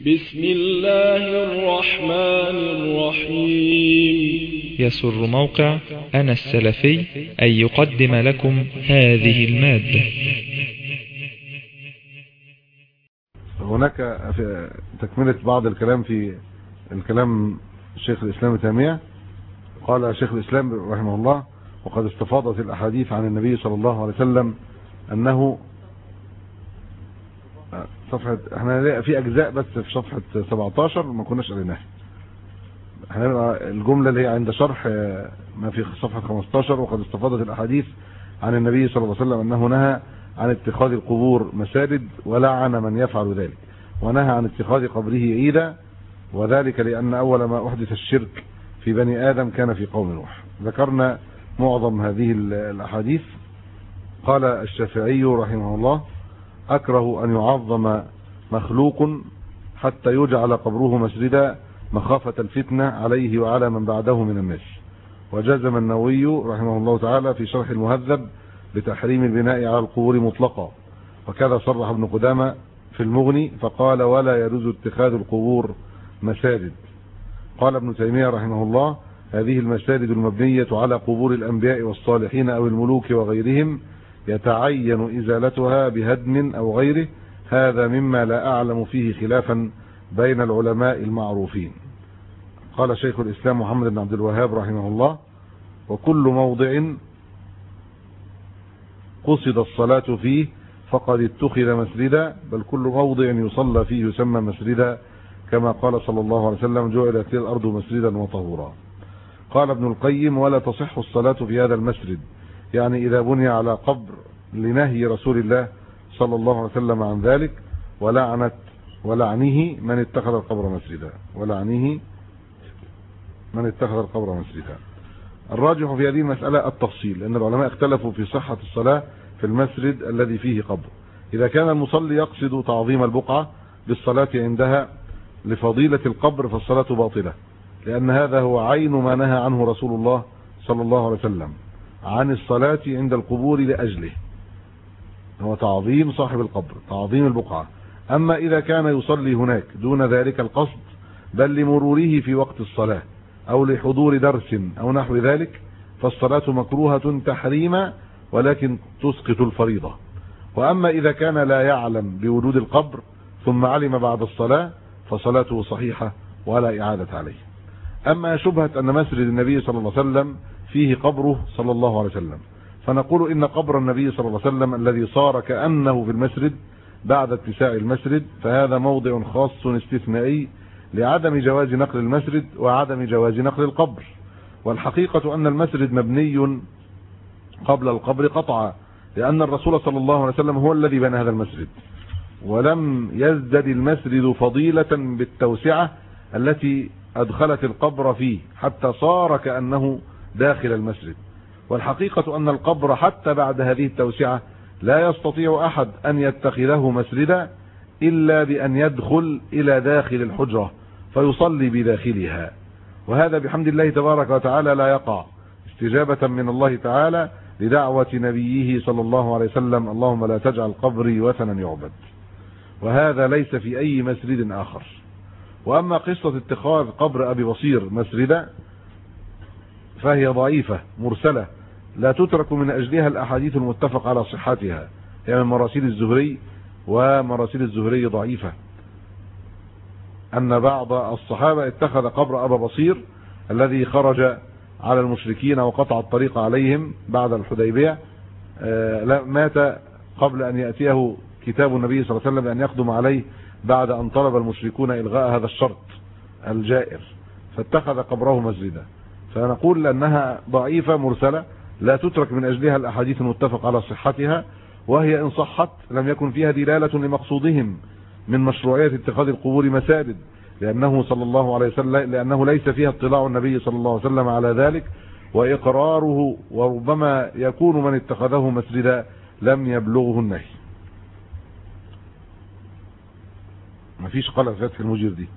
بسم الله الرحمن الرحيم. يسر موقع أنا السلفي أن يقدم لكم هذه المادة. هناك في تكملة بعض الكلام في الكلام الشيخ الإسلام تيمية. قال شيخ الإسلام رحمه الله وقد استفاضت الأحاديث عن النبي صلى الله عليه وسلم أنه صفحة إحنا في أجزاء بس في صفحة 17 ما كناش قريناها. إحنا الجملة اللي هي عند شرح ما في صفحة 15 وقد استفاضت الأحاديث عن النبي صلى الله عليه وسلم أنه نهى عن اتخاذ القبور مساجد ولعن من يفعل ذلك ونهى عن اتخاذ قبره عيدا وذلك لأن أول ما أحدث الشرك في بني آدم كان في قوم نوح. ذكرنا معظم هذه الأحاديث. قال الشافعي رحمه الله أكره أن يعظم مخلوق حتى يجعل قبره مسجدا مخافة الفتنة عليه وعلى من بعده من الناس. وجزم النووي رحمه الله تعالى في شرح المهذب بتحريم البناء على القبور مطلقا. وكذا صرح ابن قدامة في المغني فقال ولا يجوز اتخاذ القبور مساجد قال ابن تيمية رحمه الله هذه المساجد المبنية على قبور الأنبياء والصالحين أو الملوك وغيرهم يتعين إزالتها بهدم أو غيره هذا مما لا أعلم فيه خلافا بين العلماء المعروفين. قال شيخ الإسلام محمد بن عبد الوهاب رحمه الله وكل موضع قصد الصلاة فيه فقد اتخذ مسجدا بل كل موضع يصلى فيه يسمى مسجدا كما قال صلى الله عليه وسلم جعلت الأرض مسجدا وطهورا قال ابن القيم ولا تصح الصلاة في هذا المسجد يعني إذا بني على قبر لنهي رسول الله صلى الله عليه وسلم عن ذلك ولعنت ولعنه من اتخذ القبر مسجدا. ولعنه من اتخذ القبر مسجدا. الراجح في هذه المسألة التفصيل لأن العلماء اختلفوا في صحة الصلاة في المسجد الذي فيه قبر. إذا كان المصلي يقصد تعظيم البقعة بالصلاة عندها لفضيلة القبر فالصلاة باطلة لأن هذا هو عين ما نهى عنه رسول الله صلى الله عليه وسلم. عن الصلاة عند القبور لأجله. هو تعظيم صاحب القبر تعظيم البقعة. أما إذا كان يصلي هناك دون ذلك القصد بل لمروره في وقت الصلاة أو لحضور درس أو نحو ذلك فالصلاة مكروهة تحريما ولكن تسقط الفريضة. وأما إذا كان لا يعلم بوجود القبر ثم علم بعد الصلاة فصلاته صحيحة ولا إعادة عليه. أما شبهة أن مسجد النبي صلى الله عليه وسلم فيه قبره صلى الله عليه وسلم. فنقول إن قبر النبي صلى الله عليه وسلم الذي صار كأنه في المسجد بعد اتساع المسجد فهذا موضع خاص استثنائي لعدم جواز نقل المسجد وعدم جواز نقل القبر. والحقيقة أن المسجد مبني قبل القبر قطعا لأن الرسول صلى الله عليه وسلم هو الذي بنى هذا المسجد. ولم يزدد المسجد فضيلة بالتوسعة التي أدخلت القبر فيه حتى صار كأنه داخل المسجد. والحقيقة أن القبر حتى بعد هذه التوسعة لا يستطيع أحد أن يتخذه مسجدا إلا بأن يدخل إلى داخل الحجرة فيصلي بداخلها. وهذا بحمد الله تبارك وتعالى لا يقع. استجابة من الله تعالى لدعوة نبيه صلى الله عليه وسلم اللهم لا تجعل قبري وثنا يعبد. وهذا ليس في أي مسجد آخر. وأما قصة اتخاذ قبر أبي بصير مسجدا فهي ضعيفة مرسلة لا تترك من أجلها الأحاديث المتفق على صحتها. هي من مراسيل الزهري ومراسيل الزهري ضعيفة. أن بعض الصحابة اتخذ قبر أبا بصير الذي خرج على المشركين وقطع الطريق عليهم بعد الحديبية. مات قبل أن يأتيه كتاب النبي صلى الله عليه وسلم بأن يقدم عليه بعد أن طلب المشركون إلغاء هذا الشرط الجائر. فاتخذ قبره مسجدا. فنقول لأنها ضعيفة مرسلة لا تترك من أجلها الأحاديث المتفق على صحتها وهي إن صحت لم يكن فيها دلالة لمقصودهم من مشروعية اتخاذ القبور مساجد لأنه صلى الله عليه وسلم لأنه ليس فيها اطلاع النبي صلى الله عليه وسلم على ذلك وإقراره وربما يكون من اتخذه مسجدا لم يبلغه النهي. مفيش قلق فتح المجير دي.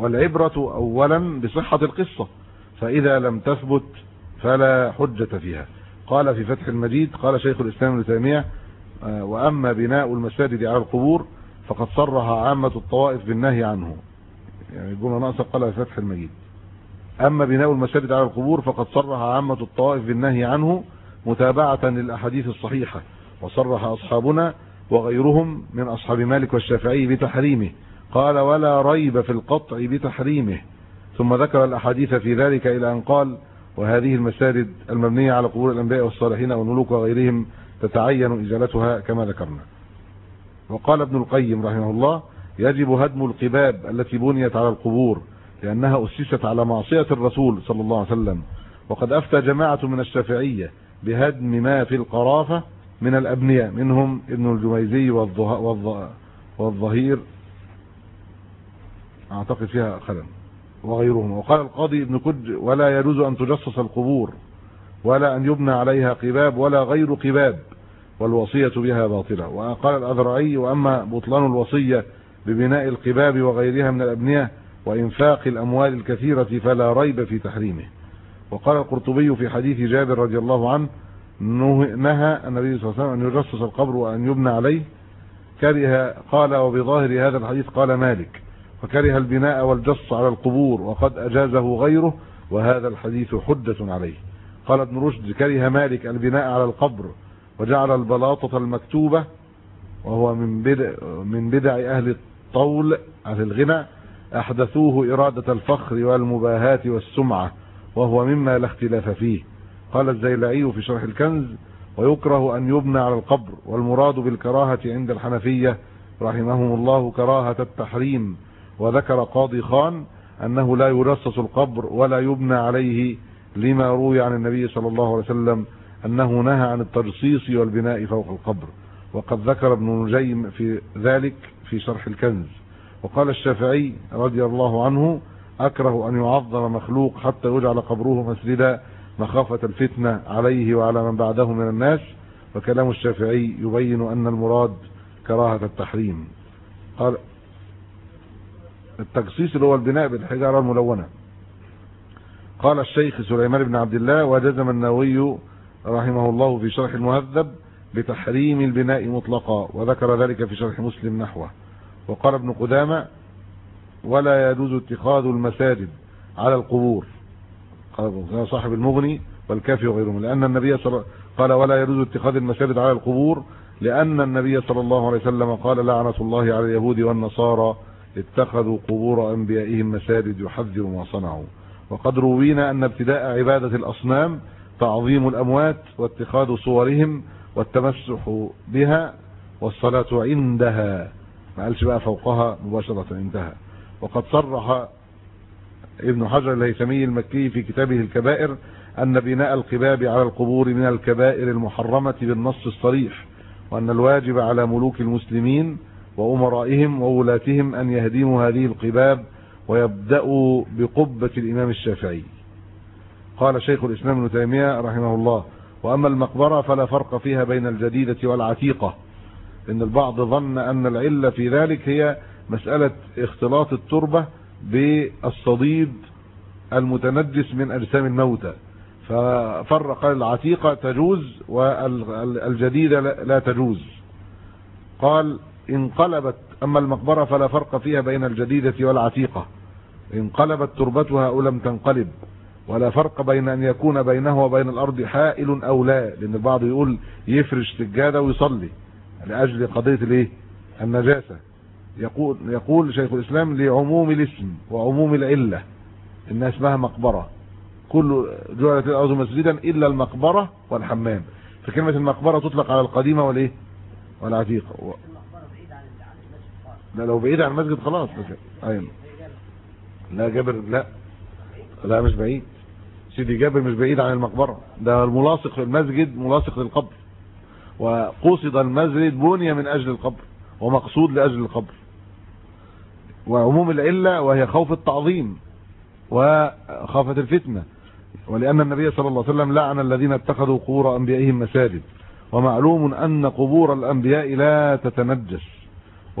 والعبرة أولا بصحة القصة فإذا لم تثبت فلا حجة فيها. قال في فتح المجيد قال شيخ الإسلام ابن تيمية وأما بناء المساجد على القبور فقد صرح عامة الطوائف بالنهي عنه. يعني الجملة ناقصة قال فتح المجيد. أما بناء المساجد على القبور فقد صرح عامة الطوائف بالنهي عنه متابعة للأحاديث الصحيحة وصرح أصحابنا وغيرهم من أصحاب مالك والشافعي بتحريمه. قال ولا ريب في القطع بتحريمه. ثم ذكر الأحاديث في ذلك إلى أن قال وهذه المساجد المبنية على قبور الأنبياء والصالحين والملوك وغيرهم تتعين إزالتها كما ذكرنا. وقال ابن القيم رحمه الله يجب هدم القباب التي بنيت على القبور لأنها أسست على معصية الرسول صلى الله عليه وسلم. وقد أفتى جماعة من الشافعية بهدم ما في القرافة من الأبنية منهم ابن الجميزي والظهير أعتقد فيها خلل وغيرهم. وقال القاضي ابن كج ولا يجوز أن تجصص القبور ولا أن يبنى عليها قباب ولا غير قباب والوصية بها باطلة. وقال الأذرعي وأما بطلان الوصية ببناء القباب وغيرها من الأبنية وإنفاق الأموال الكثيرة فلا ريب في تحريمه. وقال القرطبي في حديث جابر رضي الله عنه نهى النبي صلى الله عليه وسلم أن يجصص القبر وأن يبنى عليه. كره قال وبظاهر هذا الحديث قال مالك. وكره البناء والجص على القبور وقد أجازه غيره وهذا الحديث حجة عليه. قال ابن رشد كره مالك البناء على القبر وجعل البلاطة المكتوبة وهو من بدع, من بدع أهل الطول أهل الغنى أحدثوه إرادة الفخر والمباهاة والسمعة وهو مما لا اختلاف فيه. قال الزيلعي في شرح الكنز ويكره أن يبنى على القبر والمراد بالكراهة عند الحنفية رحمهم الله كراهة التحريم وذكر قاضي خان أنه لا يرصص القبر ولا يبنى عليه لما روي عن النبي صلى الله عليه وسلم أنه نهى عن الترصيص والبناء فوق القبر. وقد ذكر ابن نجيم في ذلك في شرح الكنز. وقال الشافعي رضي الله عنه أكره أن يعظم مخلوق حتى يجعل قبره مسجدا مخافة الفتنة عليه وعلى من بعده من الناس. وكلام الشافعي يبين أن المراد كراهة التحريم. قال التجصيص اللي هو البناء بالحجارة الملونة. قال الشيخ سليمان بن عبد الله وجزم النووي رحمه الله في شرح المهذب بتحريم البناء مطلقا وذكر ذلك في شرح مسلم نحوه. وقال ابن قدامة ولا يجوز اتخاذ المساجد على القبور. قال صاحب المغني والكافي وغيرهم. لأن النبي صلى قال ولا يجوز اتخاذ المساجد على القبور لأن النبي صلى الله عليه وسلم قال لعنة الله على اليهود والنصارى. اتخذوا قبور أنبيائهم مساجد يحذر ما صنعوا. وقد روينا أن ابتداء عبادة الأصنام تعظيم الأموات واتخاذ صورهم والتمسح بها والصلاة عندها. ما قالش بقى فوقها مباشرة انتهى وقد صرح ابن حجر الهيثمي المكي في كتابه الكبائر أن بناء القباب على القبور من الكبائر المحرمة بالنص الصريح وأن الواجب على ملوك المسلمين وأمرائهم وولاتهم أن يهدموا هذه القباب ويبدأوا بقبة الإمام الشافعي. قال شيخ الإسلام ابن تيمية رحمه الله وأما المقبرة فلا فرق فيها بين الجديدة والعتيقة. إن البعض ظن أن العلة في ذلك هي مسألة اختلاط التربة بالصديد المتنجس من أجسام الموتى. ففرق العتيقة تجوز والجديدة لا تجوز. قال انقلبت أما المقبرة فلا فرق فيها بين الجديدة والعتيقة. انقلبت تربتها أو لم تنقلب ولا فرق بين أن يكون بينه وبين الأرض حائل أو لا لأن البعض يقول يفرش سجادة ويصلي. لأجل قضية الإيه؟ النجاسة. يقول يقول شيخ الإسلام لعموم الاسم وعموم العلة إنها اسمها مقبرة. كل جعلت الأرض مسجدا إلا المقبرة والحمام. فكلمة المقبرة تطلق على القديمة والإيه؟ والعتيقة. لا لو بعيد عن المسجد خلاص أيوه. لا جابر لا. لا مش بعيد. سيدي جابر مش بعيد عن المقبرة. ده الملاصق في المسجد ملاصق للقبر. وقصد المسجد بني من أجل القبر ومقصود لأجل القبر. وعموم العلة وهي خوف التعظيم وخافة الفتنة. ولأن النبي صلى الله عليه وسلم لعن الذين اتخذوا قبور أنبيائهم مساجد. ومعلوم أن قبور الأنبياء لا تتنجس.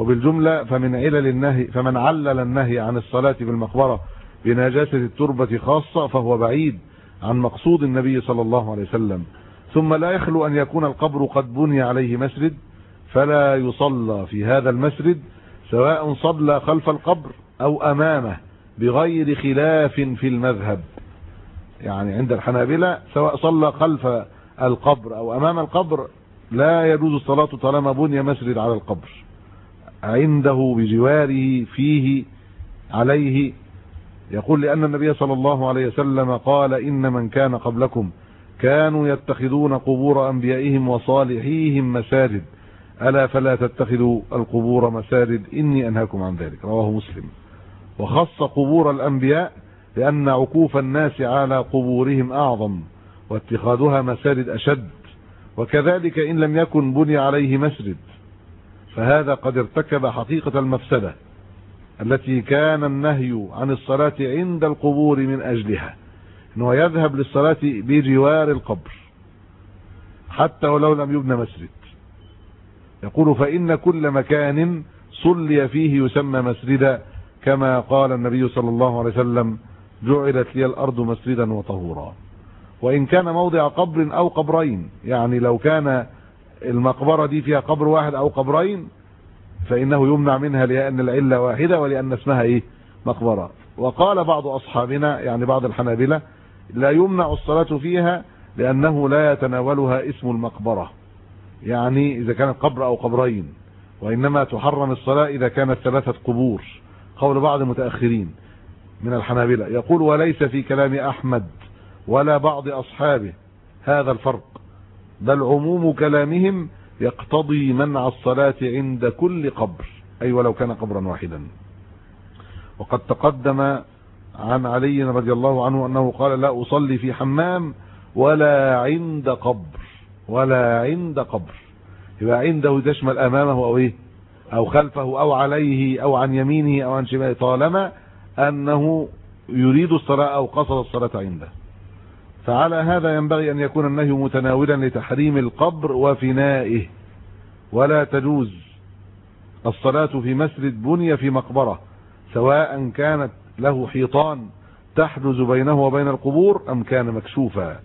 وبالجملة فمن علل النهي فمن علل النهي عن الصلاة بالمقبرة بنجاسة التربة خاصة فهو بعيد عن مقصود النبي صلى الله عليه وسلم. ثم لا يخلو أن يكون القبر قد بني عليه مسجد فلا يصلى في هذا المسجد سواء صلى خلف القبر أو أمامه بغير خلاف في المذهب. يعني عند الحنابلة سواء صلى خلف القبر أو أمام القبر لا يجوز الصلاة طالما بني مسجد على القبر. عنده بجواره فيه عليه. يقول لأن النبي صلى الله عليه وسلم قال إن من كان قبلكم كانوا يتخذون قبور أنبيائهم وصالحيهم مساجد. ألا فلا تتخذوا القبور مساجد؟ إني أنهاكم عن ذلك. رواه مسلم. وخص قبور الأنبياء لأن عكوف الناس على قبورهم أعظم واتخاذها مساجد أشد. وكذلك إن لم يكن بني عليه مسجد. فهذا قد ارتكب حقيقة المفسدة التي كان النهي عن الصلاة عند القبور من أجلها إنه يذهب للصلاة بجوار القبر حتى ولو لم يبنى مسجد. يقول فإن كل مكان صلي فيه يسمى مسجدا كما قال النبي صلى الله عليه وسلم جعلت لي الأرض مسجدا وطهورا. وإن كان موضع قبر أو قبرين يعني لو كان المقبرة دي فيها قبر واحد أو قبرين فإنه يمنع منها لأن العلة واحدة ولأن اسمها إيه؟ مقبرة. وقال بعض أصحابنا يعني بعض الحنابلة لا يمنع الصلاة فيها لأنه لا يتناولها اسم المقبرة. يعني إذا كانت قبر أو قبرين وإنما تحرم الصلاة إذا كانت ثلاثة قبور. قول بعض المتأخرين من الحنابلة يقول وليس في كلام أحمد ولا بعض أصحابه هذا الفرق. بل عموم كلامهم يقتضي منع الصلاة عند كل قبر. أي ولو كان قبرا واحدا. وقد تقدم عن علي رضي الله عنه أنه قال لا أصلي في حمام ولا عند قبر. ولا عند قبر. يبقى عنده تشمل أمامه أو إيه؟ أو خلفه أو عليه أو عن يمينه أو عن شماله. طالما أنه يريد الصلاة أو قصد الصلاة عنده. فعلى هذا ينبغي أن يكون النهي متناولا لتحريم القبر وفنائه. ولا تجوز الصلاة في مسجد بني في مقبرة سواء كانت له حيطان تحجز بينه وبين القبور أم كان مكشوفا.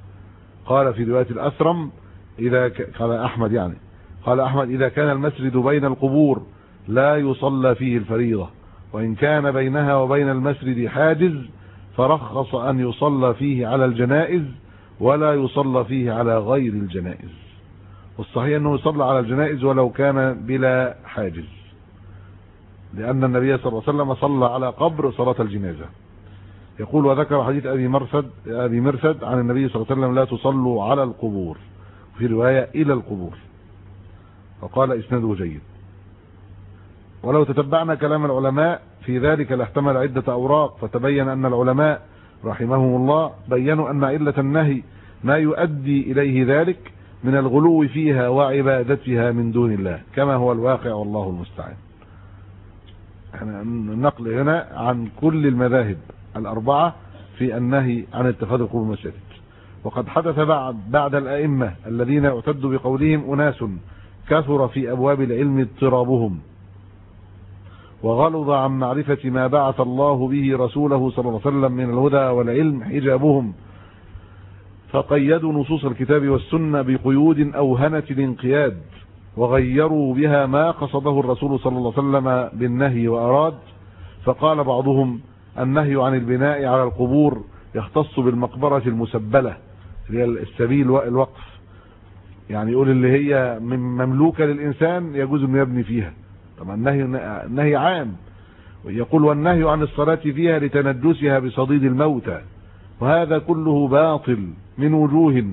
قال في رواية الأسرم إذا ك... قال أحمد يعني قال أحمد إذا كان المسجد بين القبور لا يصلى فيه الفريضة وإن كان بينها وبين المسجد حاجز فرخص أن يصلى فيه على الجنائز ولا يصلى فيه على غير الجنائز. والصحيح أنه يصلى على الجنائز ولو كان بلا حاجز لأن النبي صلى الله عليه وسلم صلى على قبر صلاة الجنازة. يقول وذكر حديث أبي مرسد أبي مرسد عن النبي صلى الله عليه وسلم لا تصلوا على القبور في رواية إلى القبور. فقال إسناده جيد. ولو تتبعنا كلام العلماء في ذلك لاحتمل عدة أوراق فتبين أن العلماء رحمهم الله بينوا أن علة النهي ما يؤدي إليه ذلك من الغلو فيها وعبادتها من دون الله كما هو الواقع والله المستعان. إحنا النقل هنا عن كل المذاهب الأربعة في النهي عن اتخاذ القبور مساجد وقد حدث بعد بعد الأئمة الذين يعتد بقولهم أناس كثر في أبواب العلم اضطرابهم. وغلظ عن معرفة ما بعث الله به رسوله صلى الله عليه وسلم من الهدى والعلم حجابهم. فقيدوا نصوص الكتاب والسنة بقيود أوهنت الانقياد وغيروا بها ما قصده الرسول صلى الله عليه وسلم بالنهي وأراد. فقال بعضهم النهي عن البناء على القبور يختص بالمقبرة المسبلة اللي هي السبيل والوقف يعني يقول اللي هي مملوكة للإنسان يجوز أنه يبني فيها. طبعا النهي النهي عام ويقول والنهي عن الصلاة فيها لتنجسها بصديد الموتى وهذا كله باطل من وجوه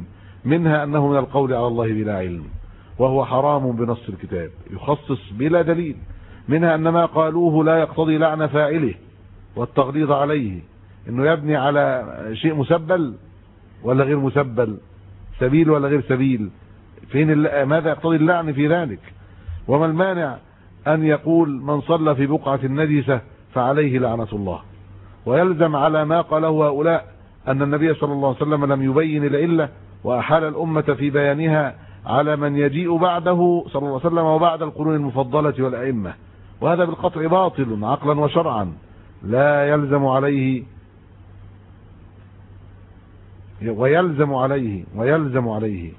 منها أنه من القول على الله بلا علم وهو حرام بنص الكتاب يخصص بلا دليل منها أن ما قالوه لا يقتضي لعن فاعله والتغليظ عليه إنه يبني على شيء مسبل ولا غير مسبل سبيل ولا غير سبيل فين ماذا يقتضي اللعن في ذلك؟ وما المانع أن يقول من صلى في بقعة النجسة فعليه لعنة الله. ويلزم على ما قاله هؤلاء أن النبي صلى الله عليه وسلم لم يبين العلة وأحال الأمة في بيانها على من يجيء بعده صلى الله عليه وسلم وبعد القرون المفضلة والأئمة. وهذا بالقطع باطل عقلا وشرعا. لا يلزم عليه ويلزم عليه ويلزم عليه.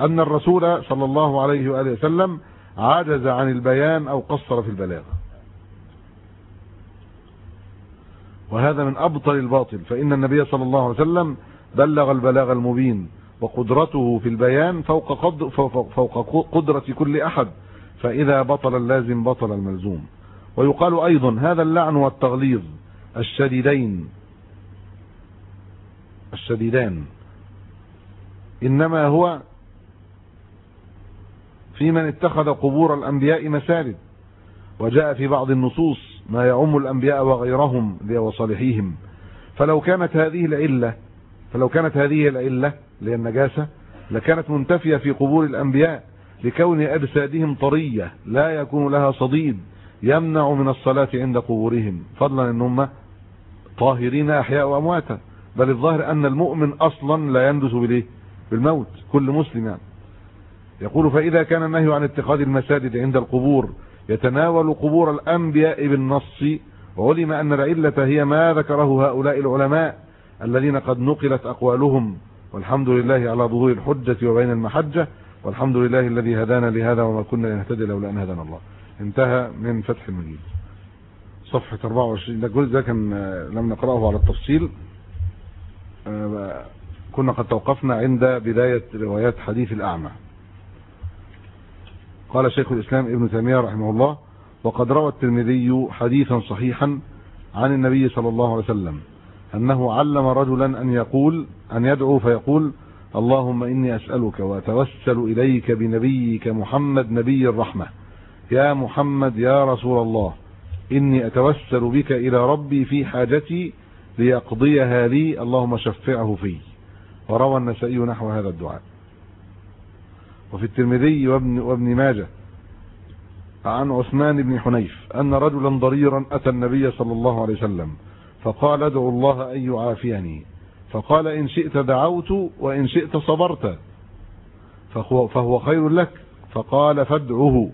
أن الرسول صلى الله عليه وآله وسلم عجز عن البيان أو قصر في البلاغة. وهذا من أبطل الباطل فإن النبي صلى الله عليه وسلم بلغ البلاغ المبين وقدرته في البيان فوق, قد فوق قدرة كل أحد فإذا بطل اللازم بطل الملزوم. ويقال أيضا هذا اللعن والتغليظ الشديدين الشديدان. إنما هو في من اتخذ قبور الأنبياء مساجد. وجاء في بعض النصوص ما يعم الأنبياء وغيرهم وصالحيهم فلو كانت هذه العلة فلو كانت هذه العلة هي النجاسة لكانت منتفية في قبور الأنبياء لكون أجسادهم طرية لا يكون لها صديد يمنع من الصلاة عند قبورهم. فضلا إن هم طاهرين أحياء وأمواتا. بل الظاهر أن المؤمن أصلا لا يندس بالايه بالموت كل مسلم يعني. يقول فإذا كان النهي عن اتخاذ المساجد عند القبور يتناول قبور الأنبياء بالنص وعلم أن العلة هي ما ذكره هؤلاء العلماء الذين قد نقلت أقوالهم. والحمد لله على ظهور الحجة وبين المحجة والحمد لله الذي هدانا لهذا وما كنا نهتدي لولا أن هدانا الله. انتهى من فتح المجيد صفحة 24 ده الجزء ده كان لم نقرأه على التفصيل. كنا قد توقفنا عند بداية روايات حديث الأعمى. قال شيخ الإسلام ابن تيمية رحمه الله وقد روى الترمذي حديثا صحيحا عن النبي صلى الله عليه وسلم أنه علم رجلا أن يقول أن يدعو فيقول اللهم إني أسألك وأتوسل إليك بنبيك محمد نبي الرحمة. يا محمد يا رسول الله إني أتوسل بك إلى ربي في حاجتي ليقضيها لي اللهم شفعه في. وروى النسائي نحو هذا الدعاء. وفي الترمذي وابن, وابن ماجه عن عثمان بن حنيف أن رجلا ضريرا أتى النبي صلى الله عليه وسلم فقال ادعو الله أن يعافيني. فقال إن شئت دعوت وإن شئت صبرت. فهو, خير لك. فقال فادعه.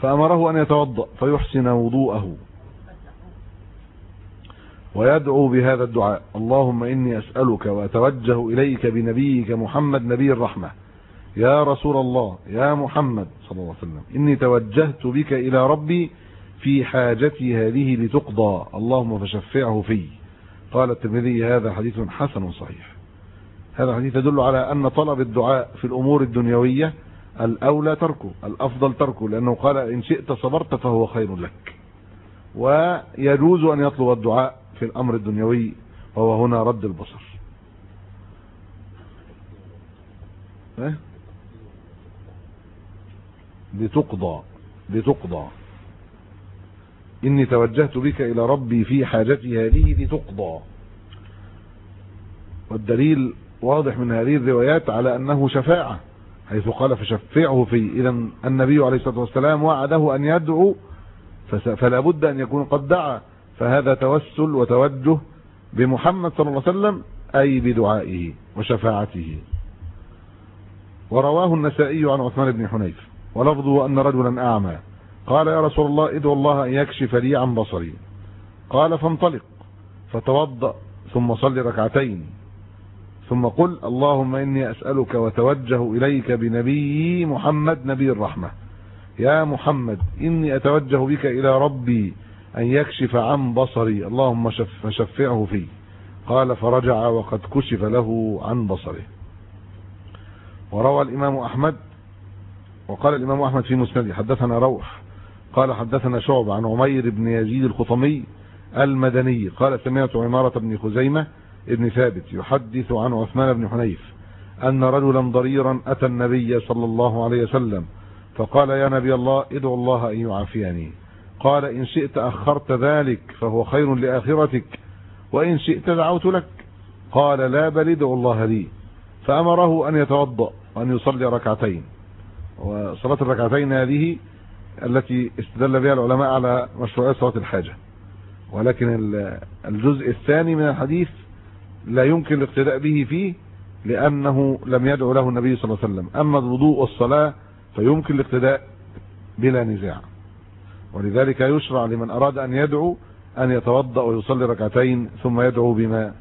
فأمره أن يتوضأ فيحسن وضوءه. ويدعو بهذا الدعاء. اللهم إني أسألك وأتوجه إليك بنبيك محمد نبي الرحمة. يا رسول الله يا محمد صلى الله عليه وسلم إني توجهت بك إلى ربي في حاجتي هذه لتقضى. اللهم فشفعه في. قال الترمذي هذا حديث حسن صحيح. هذا الحديث يدل على أن طلب الدعاء في الأمور الدنيوية الأولى تركه الأفضل تركه لأنه قال إن شئت صبرت فهو خير لك. ويجوز أن يطلب الدعاء في الأمر الدنيوي وهو هنا رد البصر. لتقضى لتقضى. إني توجهت بك إلى ربي في حاجتي هذه لتقضى. والدليل واضح من هذه الروايات على أنه شفاعة حيث قال فشفعه في إذا النبي عليه الصلاة والسلام وعده أن يدعو فلا بد أن يكون قد دعا. فهذا توسل وتوجه بمحمد صلى الله عليه وسلم أي بدعائه وشفاعته. ورواه النسائي عن عثمان بن حنيف. ولفظه أن رجلا أعمى قال يا رسول الله ادعو الله أن يكشف لي عن بصري. قال فانطلق. فتوضأ ثم صل ركعتين. ثم قل اللهم إني أسألك وتوجه إليك بنبي محمد نبي الرحمة. يا محمد إني أتوجه بك إلى ربي أن يكشف عن بصري. اللهم فشفعه فيه. قال فرجع وقد كشف له عن بصره. وروى الإمام أحمد وقال الإمام أحمد في مسنده حدثنا روح قال حدثنا شعب عن عمير بن يزيد الخطمي المدني قال سمعت عمارة بن خزيمة ابن ثابت يحدث عن عثمان بن حنيف أن رجلا ضريرا أتى النبي صلى الله عليه وسلم فقال يا نبي الله ادعو الله أن يعافيني. قال إن شئت أخرت ذلك فهو خير لآخرتك وإن شئت دعوت لك. قال لا بل ادعو الله لي. فأمره أن يتوضأ وأن يصلي ركعتين. وصلاة الركعتين هذه التي استدل بها العلماء على مشروعية صلاة الحاجة. ولكن الجزء الثاني من الحديث لا يمكن الاقتداء به فيه لأنه لم يدعو له النبي صلى الله عليه وسلم. أما الوضوء والصلاة فيمكن الاقتداء بلا نزاع. ولذلك يشرع لمن أراد أن يدعو أن يتوضأ ويصلي ركعتين ثم يدعو بما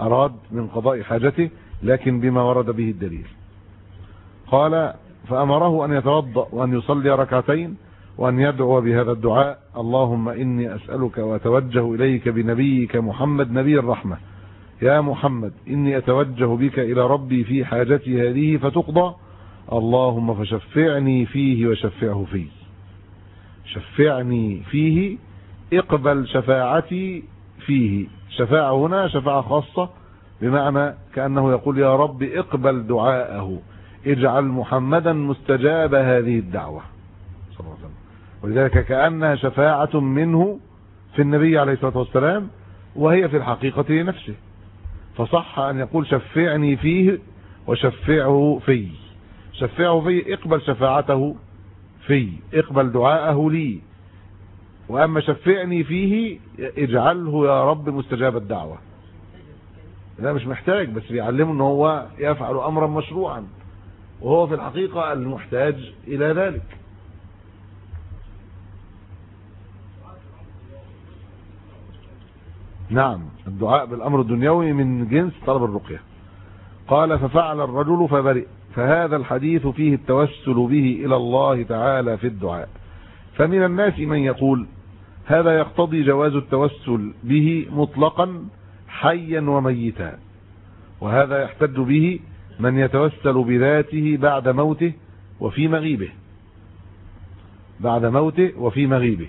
أراد من قضاء حاجته لكن بما ورد به الدليل. قال فأمره أن يتوضأ وأن يصلي ركعتين وأن يدعو بهذا الدعاء. اللهم إني أسألك وأتوجه إليك بنبيك محمد نبي الرحمة. يا محمد إني أتوجه بك إلى ربي في حاجتي هذه فتقضى. اللهم فشفعني فيه وشفعه فيه. شفعني فيه اقبل شفاعتي فيه. شفاعة هنا شفاعة خاصة بمعنى كأنه يقول يا رب اقبل دعاءه. اجعل محمدا مستجاب هذه الدعوة. صلى الله عليه وسلم. ولذلك كأنها شفاعة منه في النبي عليه الصلاة والسلام وهي في الحقيقة لنفسه فصح أن يقول شفعني فيه وشفعه في. شفعه في اقبل شفاعته في اقبل دعاءه لي. وأما شفعني فيه اجعله يا رب مستجاب الدعوة. لا مش محتاج بس بيعلمه إن هو يفعل أمرا مشروعا. وهو في الحقيقة المحتاج إلى ذلك. نعم الدعاء بالأمر الدنيوي من جنس طلب الرقية. قال ففعل الرجل فبرئ فهذا الحديث فيه التوسل به إلى الله تعالى في الدعاء. فمن الناس من يقول هذا يقتضي جواز التوسل به مطلقا حيا وميتا. وهذا يحتج به من يتوسل بذاته بعد موته وفي مغيبه. بعد موته وفي مغيبه.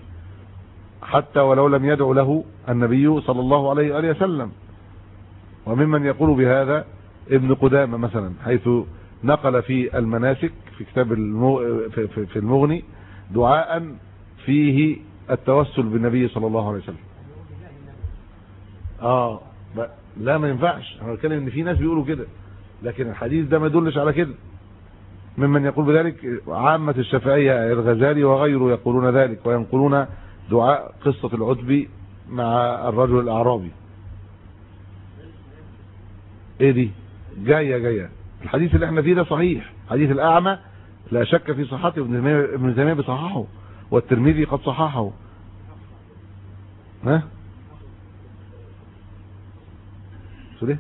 حتى ولو لم يدع له النبي صلى الله عليه وآله وسلم. وممن يقول بهذا ابن قدامة مثلا حيث نقل في المناسك في كتاب في المغني دعاء فيه التوسل بالنبي صلى الله عليه وسلم. آه لا ما ينفعش. أنا بتكلم إن في ناس بيقولوا كده. لكن الحديث ده ما يدلش على كده. ممن يقول بذلك عامة الشافعية الغزالي وغيره يقولون ذلك وينقلون دعاء قصة العتبي مع الرجل الأعرابي. إيه دي؟ جاية جاية. الحديث اللي إحنا فيه ده صحيح. حديث الأعمى لا شك في صحته. ابن تيمية بصححه والترمذي قد صححه. ها؟ ليه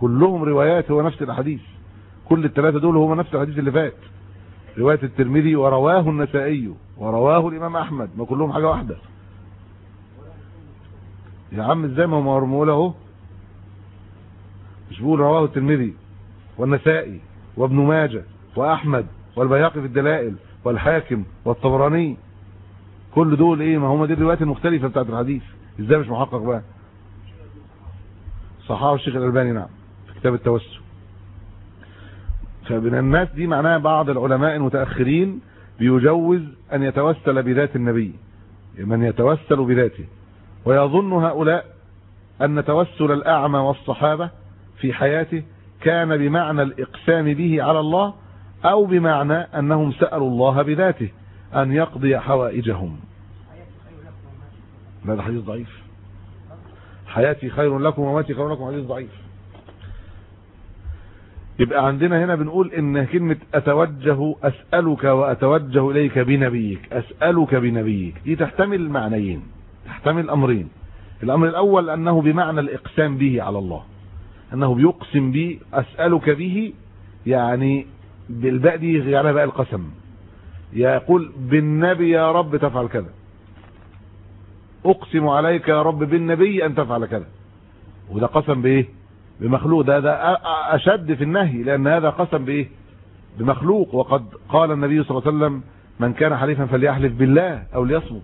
كلهم روايات هو نفس الحديث. كل الثلاثه دول هو نفس الحديث اللي فات. رواية الترمذي ورواه النسائي ورواه الإمام أحمد ما كلهم حاجة واحدة. يا عم إزاي ما هو مرمول اهو مش بقول رواه الترمذي والنسائي وابن ماجه وأحمد والبيهقي في الدلائل والحاكم والطبراني. كل دول إيه؟ ما هم دي الروايات المختلفة بتاعت الحديث. إزاي مش محقق بقى؟ صححه الشيخ الألباني نعم. كتاب التوسل. فمن الناس دي معناها بعض العلماء المتأخرين بيجوز أن يتوسل بذات النبي من يتوسل بذاته. ويظن هؤلاء أن توسل الأعمى والصحابة في حياته كان بمعنى الإقسام به على الله أو بمعنى أنهم سألوا الله بذاته أن يقضي حوائجهم. هذا حديث ضعيف. حياتي خير لكم وماتي خير لكم حديث ضعيف. يبقى عندنا هنا بنقول إن كلمة أتوجه أسألك وأتوجه إليك بنبيك أسألك بنبيك. دي تحتمل معنيين تحتمل أمرين. الأمر الأول أنه بمعنى الإقسام به على الله. أنه بيقسم به أسألك به يعني بالباء دي يعني بقى القسم. يقول بالنبي يا رب تفعل كذا. أقسم عليك يا رب بالنبي أن تفعل كذا. وده قسم بإيه؟ بمخلوق. ده ده أشد في النهي لأن هذا قسم بإيه؟ بمخلوق. وقد قال النبي صلى الله عليه وسلم من كان حليفا فليحلف بالله أو ليصمت.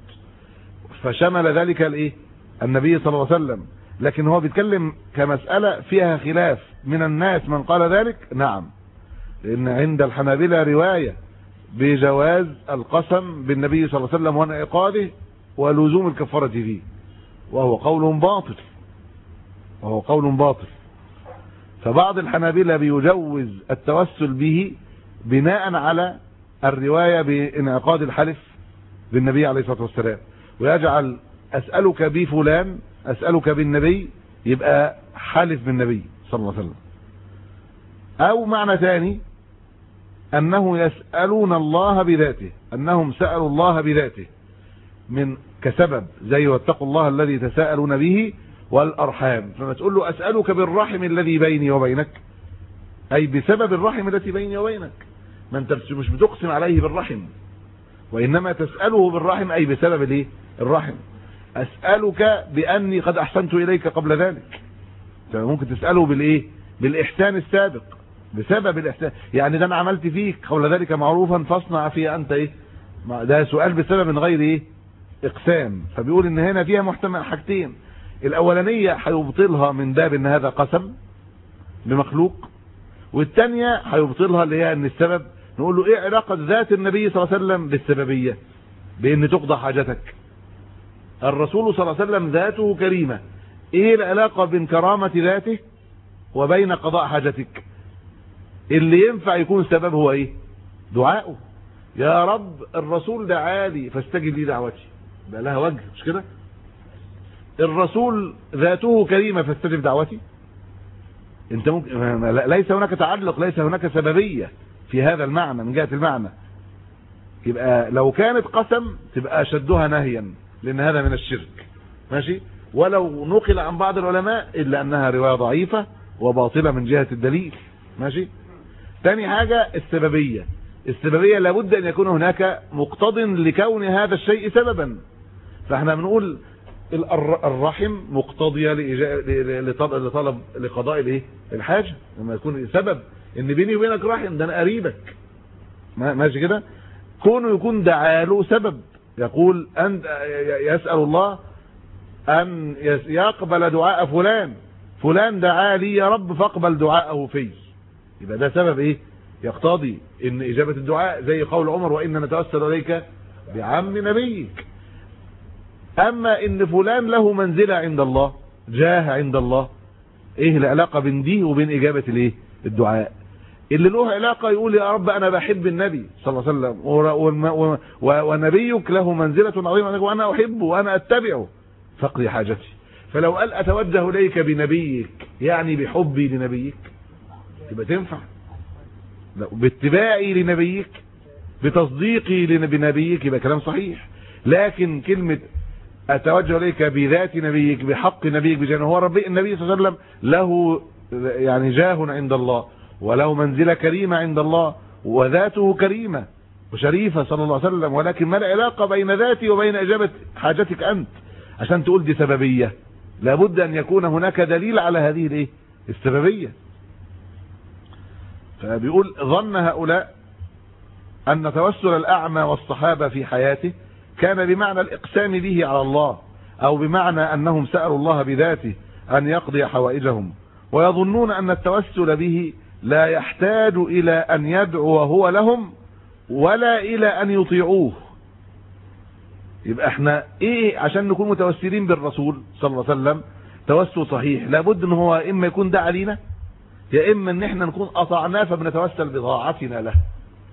فشمل ذلك الإيه؟ النبي صلى الله عليه وسلم. لكن هو بيتكلم كمسألة فيها خلاف. من الناس من قال ذلك؟ نعم. لأن عند الحنابلة رواية بجواز القسم بالنبي صلى الله عليه وسلم وانعقاده ولزوم الكفارة فيه. وهو قول باطل. وهو قول باطل. فبعض الحنابلة بيجوز التوسل به بناء على الرواية بانعقاد الحلف بالنبي عليه الصلاة والسلام. ويجعل أسألك بفلان أسألك بالنبي يبقى حلف بالنبي صلى الله عليه وسلم. أو معنى ثاني أنه يسألون الله بذاته أنهم سألوا الله بذاته من كسبب زي واتقوا الله الذي تساءلون به والأرحام. فما تقول له أسألك بالرحم الذي بيني وبينك. أي بسبب الرحم التي بيني وبينك. ما أنت مش بتقسم عليه بالرحم. وإنما تسأله بالرحم أي بسبب الإيه؟ الرحم. أسألك بأني قد أحسنت إليك قبل ذلك. ممكن تسأله بالإيه؟ بالإحسان السابق. بسبب الإحسان. يعني ده أنا عملت فيك قبل ذلك معروفا فاصنع في أنت إيه؟ ده سؤال بسبب غير إيه؟ إقسام. فبيقول إن هنا فيها محتمل حاجتين. الأولانية هيبطلها من باب إن هذا قسم بمخلوق والثانية هيبطلها اللي هي إن السبب نقول له إيه علاقة ذات النبي صلى الله عليه وسلم بالسببية؟ بإن تقضى حاجتك. الرسول صلى الله عليه وسلم ذاته كريمة. إيه العلاقة بين كرامة ذاته وبين قضاء حاجتك؟ اللي ينفع يكون سبب هو إيه؟ دعاؤه. يا رب الرسول دعالي فاستجب لي دعوتي. بقى لها وجه مش كده؟ الرسول ذاته كريمة فاستجب دعوتي. انت ممكن ليس هناك تعلق ليس هناك سببية في هذا المعنى من جهة المعنى. يبقى لو كانت قسم تبقى شدها نهيا لأن هذا من الشرك. ماشي؟ ولو نقل عن بعض العلماء إلا أنها رواية ضعيفة وباطلة من جهة الدليل. ماشي؟ ثاني حاجة السببية. السببية لابد أن يكون هناك مقتض لكون هذا الشيء سببا. فإحنا بنقول الرحم مقتضية لطلب لقضاء الإيه؟ الحاجة. لما يكون سبب إن بيني وبينك رحم ده أنا قريبك. ماشي كده؟ كونه يكون دعاله سبب. يقول ان يسأل الله أن يقبل دعاء فلان. فلان دعا لي يا رب فاقبل دعاءه في. يبقى ده سبب إيه؟ يقتضي إن إجابة الدعاء زي قول عمر وإن نتوسل إليك بعم نبيك. أما إن فلان له منزلة عند الله جاه عند الله إيه العلاقة بين دي وبين إجابة الإيه؟ الدعاء. اللي له علاقة يقول يا رب أنا بحب النبي صلى الله عليه وسلم ونبيك له منزلة عظيمة وأنا أحبه وأنا أتبعه. فقضي حاجتي. فلو قال أتوجه إليك بنبيك يعني بحبي لنبيك يبقى تنفع. باتباعي لنبيك بتصديقي بنبيك يبقى كلام صحيح. لكن كلمة أتوجه إليك بذات نبيك بحق نبيك بجانب هو ربي النبي صلى الله عليه وسلم له يعني جاه عند الله وله منزلة كريمة عند الله وذاته كريمة وشريفة صلى الله عليه وسلم. ولكن ما العلاقة بين ذاتي وبين إجابة حاجتك أنت؟ عشان تقول دي سببية. لابد أن يكون هناك دليل على هذه الإيه؟ السببية. فبيقول ظن هؤلاء أن توسل الأعمى والصحابة في حياته كان بمعنى الإقسام به على الله أو بمعنى أنهم سألوا الله بذاته أن يقضي حوائجهم ويظنون أن التوسل به لا يحتاج إلى أن يدعو هو لهم ولا إلى أن يطيعوه. يبقى إحنا إيه عشان نكون متوسلين بالرسول صلى الله عليه وسلم توسل صحيح لابد إن هو إما يكون دعا لينا يا إما إن إحنا نكون أطعناه فبنتوسل بضاعتنا له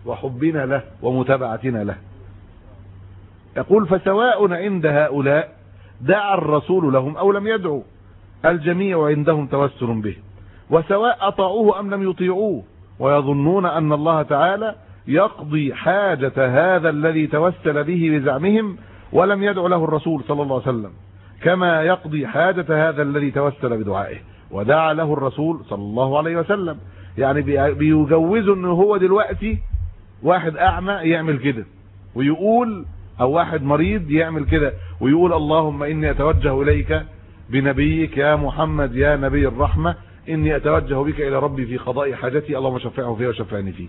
وحبنا له ومتابعتنا له. يقول فسواء عند هؤلاء دعا الرسول لهم أو لم يدعوا الجميع عندهم توسل به. وسواء أطاعوه أم لم يطيعوه ويظنون أن الله تعالى يقضي حاجة هذا الذي توسل به بزعمهم ولم يدع له الرسول صلى الله عليه وسلم كما يقضي حاجة هذا الذي توسل بدعائه. ودعا له الرسول صلى الله عليه وسلم. يعني بيجوزوا ان هو دلوقتي واحد أعمى يعمل كده ويقول أو واحد مريض يعمل كده ويقول اللهم إني أتوجه إليك بنبيك يا محمد يا نبي الرحمة إني أتوجه بك إلى ربي في قضاء حاجتي اللهم شفعه فيه وشفعني فيه.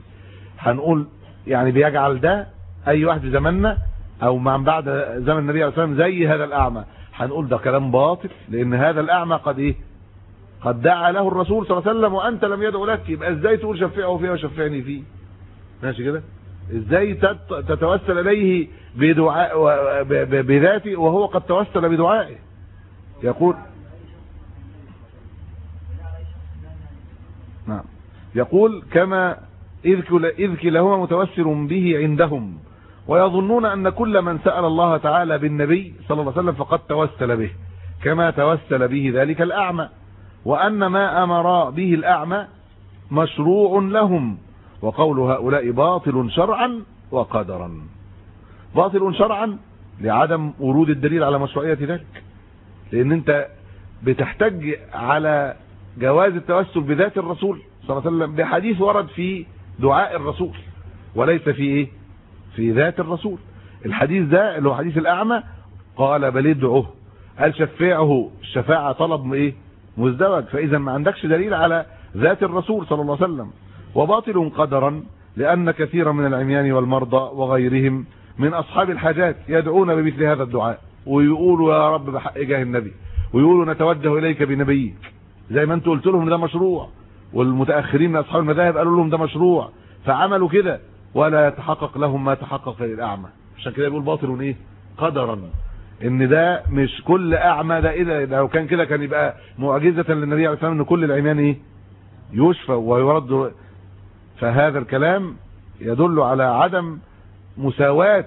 هنقول يعني بيجعل ده أي واحد في زماننا أو من بعد زمن النبي عليه الصلاة والسلام زي هذا الأعمى. هنقول ده كلام باطل لأن هذا الأعمى قد إيه؟ قد دعا له الرسول صلى الله عليه وسلم وأنت لم يدعو لك يبقى إزاي تقول شفعه فيه وشفعني فيه؟ ماشي كده؟ إزاي تتوسل إليه بدعاء بذاته وهو قد توسل بدعائه. يقول نعم. يقول كما إذ كلاهما متوسل به عندهم ويظنون أن كل من سأل الله تعالى بالنبي صلى الله عليه وسلم فقد توسل به كما توسل به ذلك الأعمى وأن ما أمر به الأعمى مشروع لهم. وقول هؤلاء باطل شرعا وقدرا. باطل شرعا لعدم ورود الدليل على مشروعية ذلك. لأن أنت بتحتج على جواز التوسل بذات الرسول صلى الله عليه وسلم بحديث ورد في دعاء الرسول وليس في إيه؟ في ذات الرسول. الحديث ده اللي هو حديث الأعمى قال بل ادعوه قال شفعه الشفاعه طلب إيه؟ مزدوج. فإذا ما عندكش دليل على ذات الرسول صلى الله عليه وسلم. وباطل قدرا لأن كثيرا من العميان والمرضى وغيرهم من أصحاب الحاجات يدعون بمثل هذا الدعاء. ويقولوا يا رب بحق جاه النبي. ويقولوا نتوجه إليك بنبيك. زي ما أنت قلت لهم ده مشروع. والمتأخرين من أصحاب المذاهب قالوا لهم ده مشروع. فعملوا كده. ولا يتحقق لهم ما تحقق للأعمى. عشان كده بيقول باطل إيه؟ قدرا. إن ده مش كل أعمى ده ده لو كان كده كان يبقى معجزة للنبي عليه الصلاة والسلام إن كل العميان إيه؟ يشفى ويرد فهذا الكلام يدل على عدم مساواة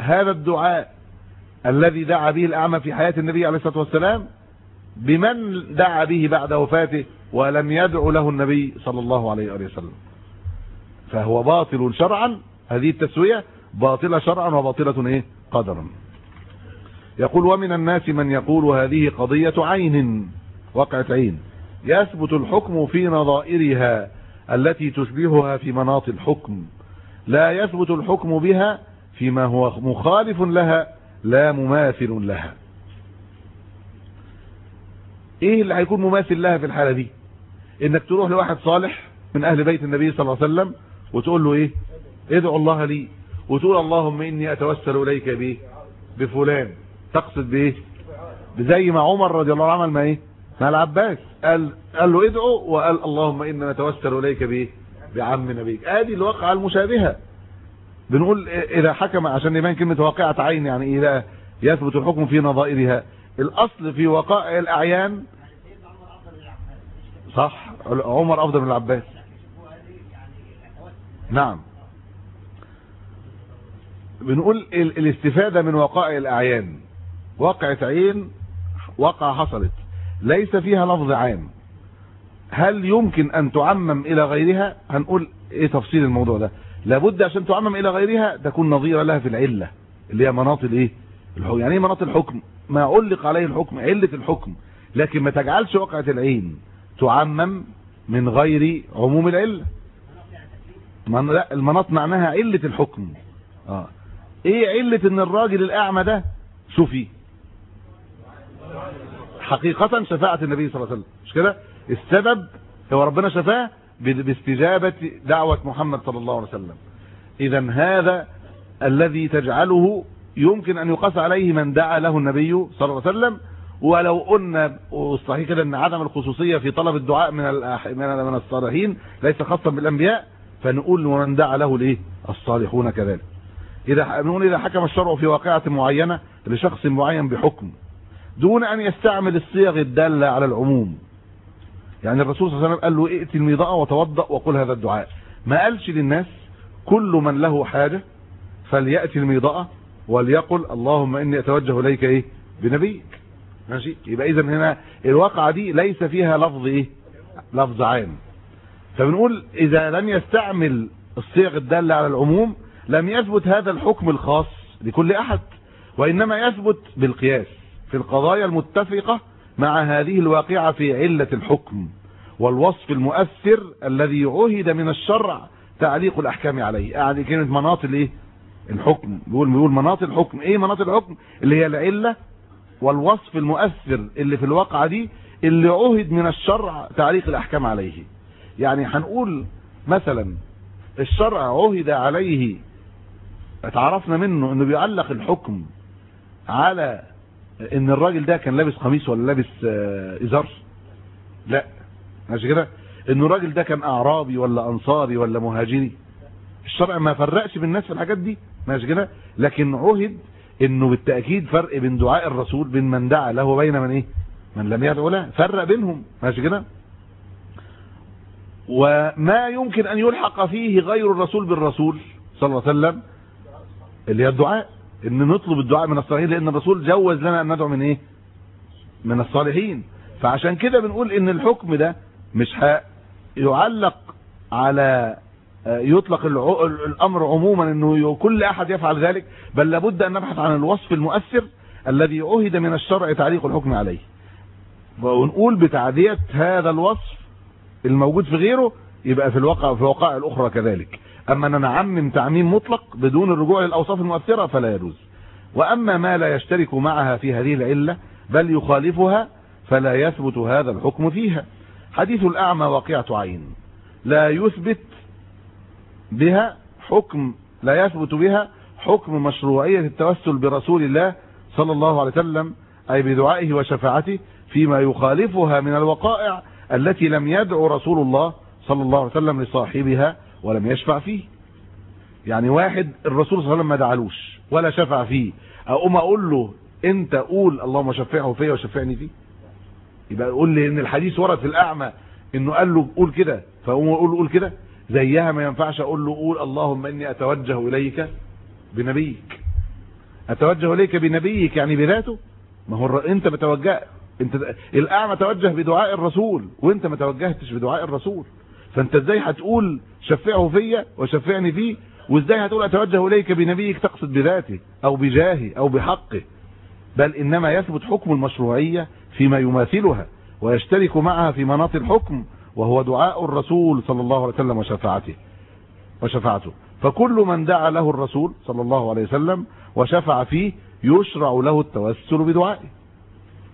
هذا الدعاء الذي دعا به الأعمى في حياة النبي عليه الصلاة والسلام بمن دعا به بعد وفاته ولم يدعو له النبي صلى الله عليه وسلم. فهو باطل شرعا هذه التسوية باطلة شرعا وباطلة إيه؟ قدرا. يقول ومن الناس من يقول هذه قضية عين وقعة عين. يثبت الحكم في نظائرها التي تشبهها في مناط الحكم. لا يثبت الحكم بها فيما هو مخالف لها لا مماثل لها. إيه اللي هيكون مماثل لها في الحالة دي؟ إنك تروح لواحد صالح من أهل بيت النبي صلى الله عليه وسلم وتقول له إيه؟ ادعو الله لي وتقول اللهم إني أتوسل إليك بفلان. تقصد بإيه؟ زي ما عمر رضي الله عنه عمل ما إيه؟ مع العباس؟ قال قال له ادعو وقال اللهم أنا نتوسل إليك بايه بعم نبيك. آدي الواقعة المشابهة. بنقول إذا حكم عشان يبان كلمة واقعة عين يعني إذا يثبت الحكم في نظائرها. الأصل في وقائع الأعيان. صح؟ عمر أفضل من العباس. نعم. بنقول الاستفادة من وقائع الأعيان. واقعة عين وقع حصلت. ليس فيها لفظ عام. هل يمكن أن تعمم إلى غيرها؟ هنقول إيه تفصيل الموضوع ده؟ لابد عشان تعمم إلى غيرها تكون نظيرة لها في العلة اللي هي مناط الإيه؟ الحكم. يعني إيه مناط الحكم؟ ما علق عليه الحكم علة الحكم. لكن ما تجعلش وقعة العين تعمم من غير عموم العلة. لا المناط معناها علة الحكم. آه. إيه علة إن الراجل الأعمى ده؟ شوفي. حقيقة شفاعة النبي صلى الله عليه وسلم. مش كده؟ السبب هو ربنا شفاه باستجابة دعوة محمد صلى الله عليه وسلم. اذا هذا الذي تجعله يمكن أن يقاس عليه من دعا له النبي صلى الله عليه وسلم. ولو قلنا والصحيح كده إن عدم الخصوصية في طلب الدعاء من من الصالحين ليس خاصا بالأنبياء فنقول ومن دعا له الايه الصالحون كذلك. إذا نقول إذا حكم الشرع في واقعة معينة لشخص معين بحكم دون أن يستعمل الصيغ الدالة على العموم. يعني الرسول صلى الله عليه وسلم قال له ائت الميضاء وتوضأ وقل هذا الدعاء. ما قالش للناس كل من له حاجة فليأتي الميضاء وليقل اللهم إني أتوجه إليك إيه؟ بنبيك. ماشي؟ يبقى اذا هنا الواقعة دي ليس فيها لفظ إيه؟ لفظ عام. فبنقول إذا لم يستعمل الصيغ الدالة على العموم لم يثبت هذا الحكم الخاص لكل أحد وإنما يثبت بالقياس. في القضايا المتفقة مع هذه الواقعة في علة الحكم والوصف المؤثر الذي عهد من الشرع تعليق الأحكام عليه. يعني كلمة مناط الإيه؟ الحكم. بيقول بيقول مناط الحكم. إيه مناط الحكم؟ اللي هي العلة والوصف المؤثر اللي في الواقعة دي اللي عهد من الشرع تعليق الأحكام عليه. يعني هنقول مثلا الشرع عهد عليه اتعرفنا منه إنه بيعلق الحكم على إن الراجل ده كان لابس قميص ولا لابس إزار؟ لا. ماشي كده؟ إن الراجل ده كان أعرابي ولا أنصاري ولا مهاجري؟ الشرع ما فرقش بالناس في الحاجات دي. ماشي كده؟ لكن عهد إنه بالتأكيد فرق بين دعاء الرسول بين من دعا له وبين من إيه؟ من لم يدعو له. فرق بينهم. ماشي كده؟ وما يمكن أن يلحق فيه غير الرسول بالرسول صلى الله عليه وسلم اللي هي الدعاء. إن نطلب الدعاء من الصالحين لأن الرسول جوز لنا أن ندعو من إيه؟ من الصالحين. فعشان كده بنقول إن الحكم ده مش يعلق على يطلق الأمر عموما إنه كل أحد يفعل ذلك بل لابد أن نبحث عن الوصف المؤثر الذي عهد من الشرع تعليق الحكم عليه. ونقول بتعدية هذا الوصف الموجود في غيره يبقى في الواقع في وقائع الأخرى كذلك. أما أن نعمم تعميم مطلق بدون الرجوع للاوصاف المؤثرة فلا يجوز. وأما ما لا يشترك معها في هذه العلة بل يخالفها فلا يثبت هذا الحكم فيها. حديث الأعمى واقعة عين. لا يثبت بها حكم لا يثبت بها حكم مشروعية التوسل برسول الله صلى الله عليه وسلم أي بدعائه وشفاعته فيما يخالفها من الوقائع التي لم يدعو رسول الله صلى الله عليه وسلم لصاحبها ولم يشفع فيه. يعني واحد الرسول صلى الله عليه وسلم ما دعالوش ولا شفع فيه. أقوم أقول له أنت قول اللهم شفعه فيا وشفعني فيه. يبقى قول لي إن الحديث ورد في الأعمى إنه قال له قول كده فأقوم أقول له قول كده. زيها ما ينفعش أقول له قول اللهم إني أتوجه إليك بنبيك. أتوجه إليك بنبيك يعني بذاته؟ ما هو أنت بتوجه أنت الأعمى توجه بدعاء الرسول وأنت ما توجهتش بدعاء الرسول. فأنت إزاي هتقول شفعه فيا وشفعني فيه؟ وإزاي هتقول أتوجه إليك بنبيك تقصد بذاته أو بجاهه أو بحقه؟ بل إنما يثبت حكم المشروعية فيما يماثلها ويشترك معها في مناط الحكم وهو دعاء الرسول صلى الله عليه وسلم وشفاعته. وشفاعته. فكل من دعا له الرسول صلى الله عليه وسلم وشفع فيه يشرع له التوسل بدعائه.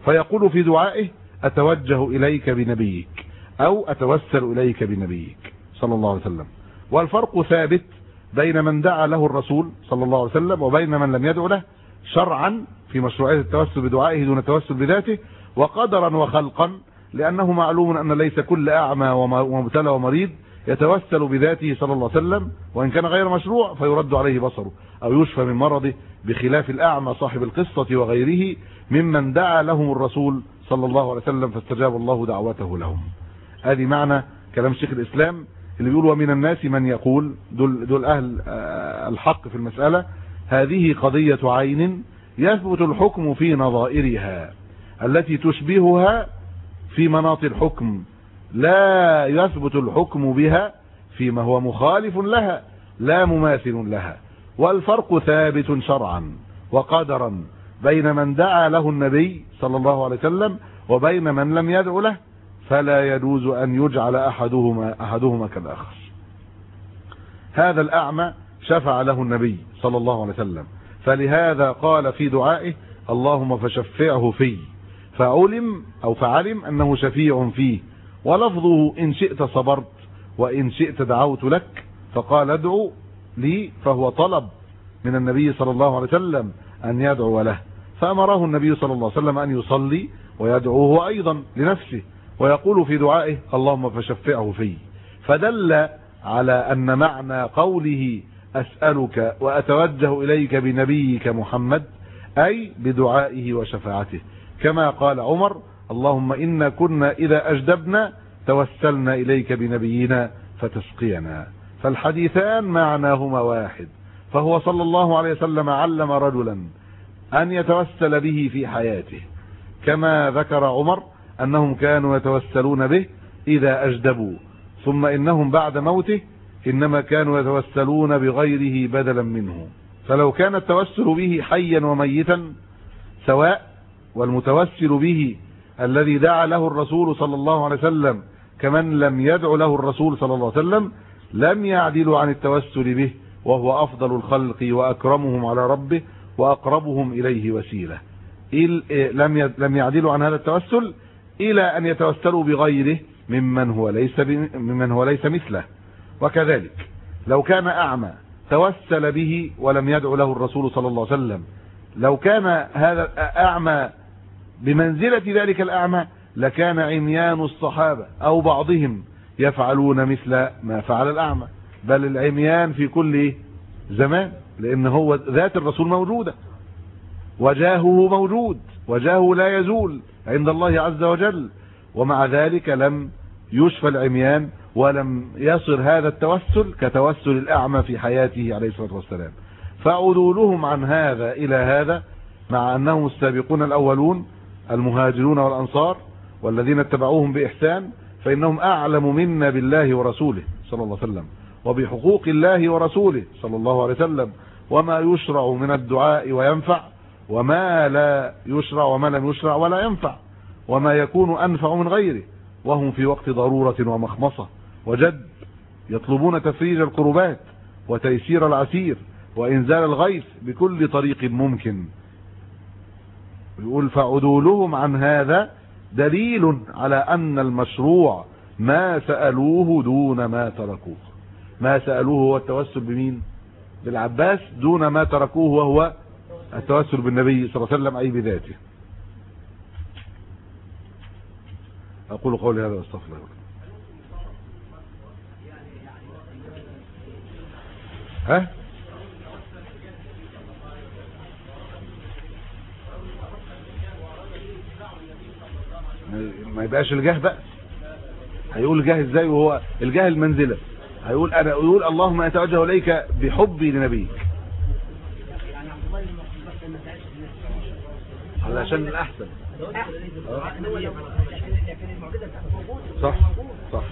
فيقول في دعائه أتوجه إليك بنبيك. أو أتوسل إليك بنبيك صلى الله عليه وسلم. والفرق ثابت بين من دعا له الرسول صلى الله عليه وسلم وبين من لم يدعو له شرعا في مشروعية التوسل بدعائه دون التوسل بذاته وقدرا وخلقا لأنه معلوم أن ليس كل أعمى ومبتلى ومريض يتوسل بذاته صلى الله عليه وسلم وإن كان غير مشروع فيرد عليه بصره أو يشفى من مرضه بخلاف الأعمى صاحب القصة وغيره ممن دعا لهم الرسول صلى الله عليه وسلم فاستجاب الله دعوته لهم. ادي معنى كلام شيخ الإسلام اللي بيقول ومن الناس من يقول دول دول أهل آه، الحق في المسألة هذه قضية عين يثبت الحكم في نظائرها التي تشبهها في مناط الحكم لا يثبت الحكم بها فيما هو مخالف لها لا مماثل لها والفرق ثابت شرعا وقدرا بين من دعا له النبي صلى الله عليه وسلم وبين من لم يدع له. فلا يجوز أن يجعل احدهما أحدهما كالآخر. هذا الأعمى شفع له النبي صلى الله عليه وسلم. فلهذا قال في دعائه اللهم فشفعه في. فعلم أو فعلم أنه شفيع فيه. ولفظه إن شئت صبرت وإن شئت دعوت لك. فقال ادعو لي فهو طلب من النبي صلى الله عليه وسلم أن يدعو له. فأمره النبي صلى الله عليه وسلم أن يصلي ويدعوه أيضا لنفسه. ويقول في دعائه اللهم فشفعه في. فدل على أن معنى قوله أسألك وأتوجه إليك بنبيك محمد أي بدعائه وشفاعته. كما قال عمر اللهم إنا كنا إذا أجدبنا توسلنا إليك بنبينا فتسقينا. فالحديثان معناهما واحد. فهو صلى الله عليه وسلم علم رجلا أن يتوسل به في حياته. كما ذكر عمر أنهم كانوا يتوسلون به إذا أجدبوا. ثم إنهم بعد موته إنما كانوا يتوسلون بغيره بدلا منه. فلو كان التوسل به حيا وميتا سواء والمتوسل به الذي دعا له الرسول صلى الله عليه وسلم كمن لم يدع له الرسول صلى الله عليه وسلم لم يعدلوا عن التوسل به وهو أفضل الخلق وأكرمهم على ربه وأقربهم إليه وسيلة. لم لم يعدلوا عن هذا التوسل إلى أن يتوسلوا بغيره ممن هو ليس ممن هو ليس مثله. وكذلك لو كان أعمى توسل به ولم يدع له الرسول صلى الله عليه وسلم. لو كان هذا أعمى بمنزلة ذلك الأعمى لكان عميان الصحابة أو بعضهم يفعلون مثل ما فعل الأعمى. بل العميان في كل زمان لأن هو ذات الرسول موجودة. وجاهه موجود وجاهه لا يزول. عند الله عز وجل. ومع ذلك لم يشفى العميان ولم يصر هذا التوسل كتوسل الأعمى في حياته عليه الصلاة والسلام. فعدولهم عن هذا إلى هذا مع أنهم السابقون الأولون المهاجرون والأنصار والذين اتبعوهم بإحسان فإنهم أعلم منا بالله ورسوله صلى الله عليه وسلم وبحقوق الله ورسوله صلى الله عليه وسلم وما يشرع من الدعاء وينفع وما لا يشرع وما لم يشرع ولا ينفع وما يكون أنفع من غيره وهم في وقت ضرورة ومخمصة وجد يطلبون تفريج الكربات وتيسير العسير وإنزال الغيث بكل طريق ممكن. يقول فعدولهم عن هذا دليل على أن المشروع ما سألوه دون ما تركوه. ما سألوه هو التوسل بمين؟ بالعباس دون ما تركوه وهو التوسل بالنبي صلى الله عليه وسلم أي بذاته. أقول قولي هذا وأستغفر الله. ها؟ ما يبقاش الجاه بقى. هيقول جاه إزاي؟ وهو الجاه المنزلة. هيقول أنا يقول اللهم أتوجه إليك بحبي لنبيك. علشان الاحسن صح صح